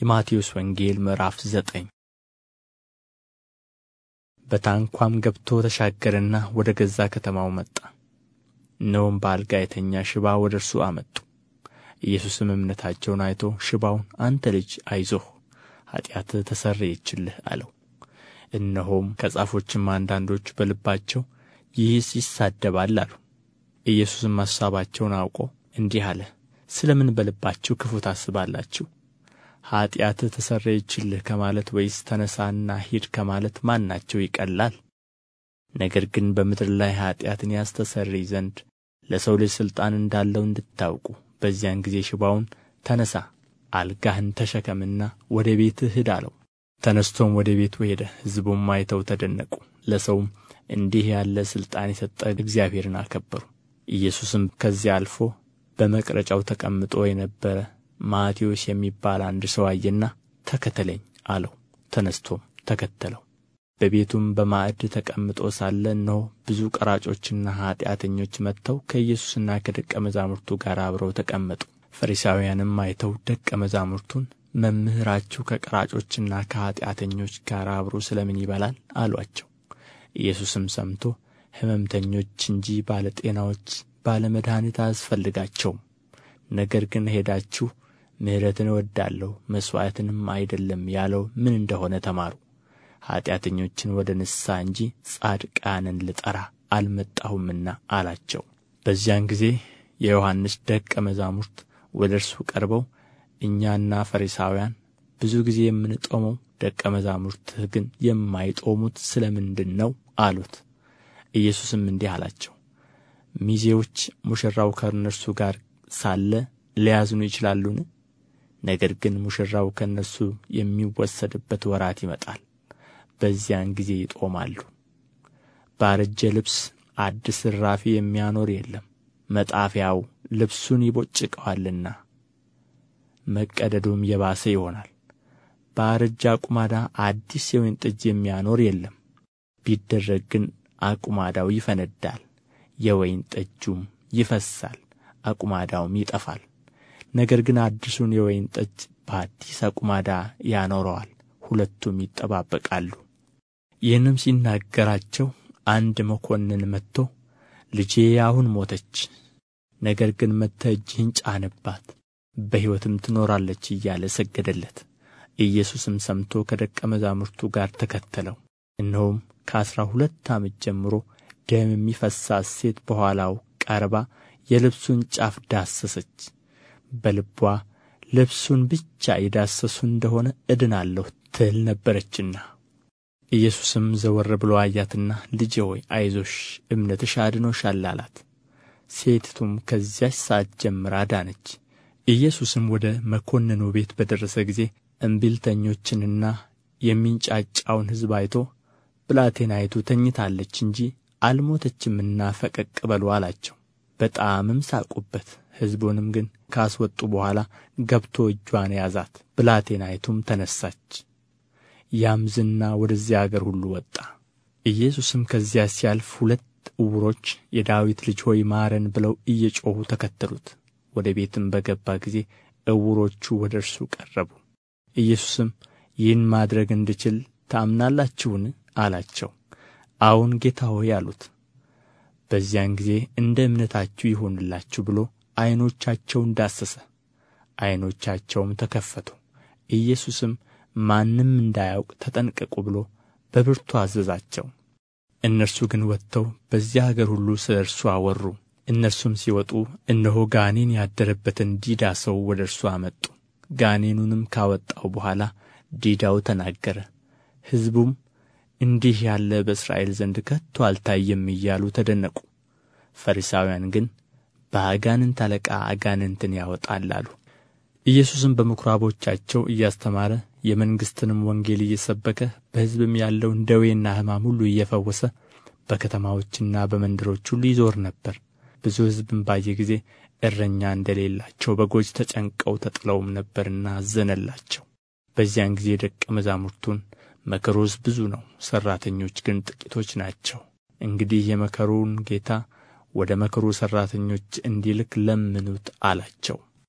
የማቴዎስ ወንጌል ምዕራፍ ዘጠኝ በታንኳም ገብቶ ተሻገረና ወደ ገዛ ከተማው መጣ። እነሆም በአልጋ የተኛ ሽባ ወደ እርሱ አመጡ። ኢየሱስም እምነታቸውን አይቶ ሽባውን አንተ ልጅ አይዞህ፣ ኃጢአትህ ተሰረየችልህ አለው። እነሆም ከጻፎችም አንዳንዶቹ በልባቸው ይህስ ይሳደባል አሉ። ኢየሱስም አሳባቸውን አውቆ እንዲህ አለ፣ ስለ ምን በልባችሁ ክፉ ታስባላችሁ? ኃጢአትህ ተሰረየችልህ ከማለት ወይስ ተነሣና ሂድ ከማለት ማናቸው ይቀላል? ነገር ግን በምድር ላይ ኃጢአትን ያስተሰርይ ዘንድ ለሰው ልጅ ሥልጣን እንዳለው እንድታውቁ በዚያን ጊዜ ሽባውን ተነሣ፣ አልጋህን ተሸከምና ወደ ቤትህ ሂድ አለው። ተነስቶም ወደ ቤቱ ሄደ። ሕዝቡም አይተው ተደነቁ። ለሰውም እንዲህ ያለ ሥልጣን የሰጠ እግዚአብሔርን አከበሩ። ኢየሱስም ከዚያ አልፎ በመቅረጫው ተቀምጦ የነበረ ማቴዎስ የሚባል አንድ ሰው አየና ተከተለኝ አለው። ተነስቶም ተከተለው። በቤቱም በማዕድ ተቀምጦ ሳለ እነሆ ብዙ ቀራጮችና ኃጢአተኞች መጥተው ከኢየሱስና ከደቀ መዛሙርቱ ጋር አብረው ተቀመጡ። ፈሪሳውያንም አይተው ደቀ መዛሙርቱን መምህራችሁ ከቀራጮችና ከኃጢአተኞች ጋር አብሮ ስለ ምን ይበላል አሏቸው። ኢየሱስም ሰምቶ ሕመምተኞች እንጂ ባለ ጤናዎች ባለ መድኃኒት አያስፈልጋቸውም፣ ነገር ግን ሄዳችሁ ምሕረትን እወዳለሁ መሥዋዕትንም አይደለም ያለው ምን እንደሆነ ተማሩ። ኃጢአተኞችን ወደ ንስሐ እንጂ ጻድቃንን ልጠራ አልመጣሁምና አላቸው። በዚያን ጊዜ የዮሐንስ ደቀ መዛሙርት ወደ እርሱ ቀርበው እኛና ፈሪሳውያን ብዙ ጊዜ የምንጦመው ደቀ መዛሙርትህ ግን የማይጦሙት ስለ ምንድን ነው አሉት። ኢየሱስም እንዲህ አላቸው፣ ሚዜዎች ሙሽራው ከእነርሱ ጋር ሳለ ሊያዝኑ ይችላሉን? ነገር ግን ሙሽራው ከእነርሱ የሚወሰድበት ወራት ይመጣል፣ በዚያን ጊዜ ይጦማሉ። ባረጀ ልብስ አዲስ እራፊ የሚያኖር የለም፣ መጣፊያው ልብሱን ይቦጭቀዋልና መቀደዱም የባሰ ይሆናል። በአረጀ አቁማዳ አዲስ የወይን ጠጅ የሚያኖር የለም፣ ቢደረግ ግን አቁማዳው ይፈነዳል፣ የወይን ጠጁም ይፈሳል፣ አቁማዳውም ይጠፋል። ነገር ግን አዲሱን የወይን ጠጅ በአዲስ አቁማዳ ያኖረዋል፣ ሁለቱም ይጠባበቃሉ። ይህንም ሲናገራቸው አንድ መኰንን መጥቶ ልጄ አሁን ሞተች፣ ነገር ግን መጥተህ እጅህን ጫንባት በሕይወትም ትኖራለች እያለ ሰገደለት። ኢየሱስም ሰምቶ ከደቀ መዛሙርቱ ጋር ተከተለው። እነሆም ከአሥራ ሁለት ዓመት ጀምሮ ደም የሚፈሳት ሴት በኋላው ቀርባ የልብሱን ጫፍ ዳሰሰች። በልቧ ልብሱን ብቻ የዳሰሱ እንደሆነ እድናለሁ ትል ነበረችና። ኢየሱስም ዘወር ብሎ አያትና ልጄ ሆይ አይዞሽ፣ እምነትሽ አድኖሻል አላት። ሴቲቱም ከዚያች ሰዓት ጀምራ ዳነች። ኢየሱስም ወደ መኰንኑ ቤት በደረሰ ጊዜ እምቢልተኞችንና የሚንጫጫውን ሕዝብ አይቶ ብላቴናይቱ ተኝታለች እንጂ አልሞተችምና ፈቀቅ በሉ አላቸው። በጣምም ሳቁበት። ሕዝቡንም ግን ካስወጡ በኋላ ገብቶ እጇን ያዛት፣ ብላቴናይቱም ተነሳች። ያም ዝና ወደዚያ አገር ሁሉ ወጣ። ኢየሱስም ከዚያ ሲያልፍ ሁለት ዕውሮች የዳዊት ልጅ ሆይ ማረን ብለው እየጮኹ ተከተሉት። ወደ ቤትም በገባ ጊዜ ዕውሮቹ ወደ እርሱ ቀረቡ። ኢየሱስም ይህን ማድረግ እንድችል ታምናላችሁን? አላቸው። አዎን ጌታ ሆይ አሉት። በዚያን ጊዜ እንደ እምነታችሁ ይሁንላችሁ ብሎ ዐይኖቻቸውን ዳሰሰ። ዐይኖቻቸውም ተከፈቱ። ኢየሱስም ማንም እንዳያውቅ ተጠንቀቁ ብሎ በብርቱ አዘዛቸው። እነርሱ ግን ወጥተው በዚያ አገር ሁሉ ስለ እርሱ አወሩ። እነርሱም ሲወጡ እነሆ ጋኔን ያደረበትን ዲዳ ሰው ወደ እርሱ አመጡ። ጋኔኑንም ካወጣው በኋላ ዲዳው ተናገረ። ሕዝቡም እንዲህ ያለ በእስራኤል ዘንድ ከቶ አልታየም እያሉ ተደነቁ። ፈሪሳውያን ግን በአጋንንት አለቃ አጋንንትን ያወጣል አሉ። ኢየሱስም በምኵራቦቻቸው እያስተማረ የመንግሥትንም ወንጌል እየሰበከ በሕዝብም ያለውን ደዌና ሕማም ሁሉ እየፈወሰ በከተማዎችና በመንደሮች ሁሉ ይዞር ነበር። ብዙ ሕዝብም ባየ ጊዜ እረኛ እንደሌላቸው በጎች ተጨንቀው ተጥለውም ነበርና አዘነላቸው። በዚያን ጊዜ ደቀ መዛሙርቱን መከሩስ ብዙ ነው፣ ሠራተኞች ግን ጥቂቶች ናቸው። እንግዲህ የመከሩን ጌታ ወደ መከሩ ሠራተኞች እንዲልክ ለምኑት አላቸው።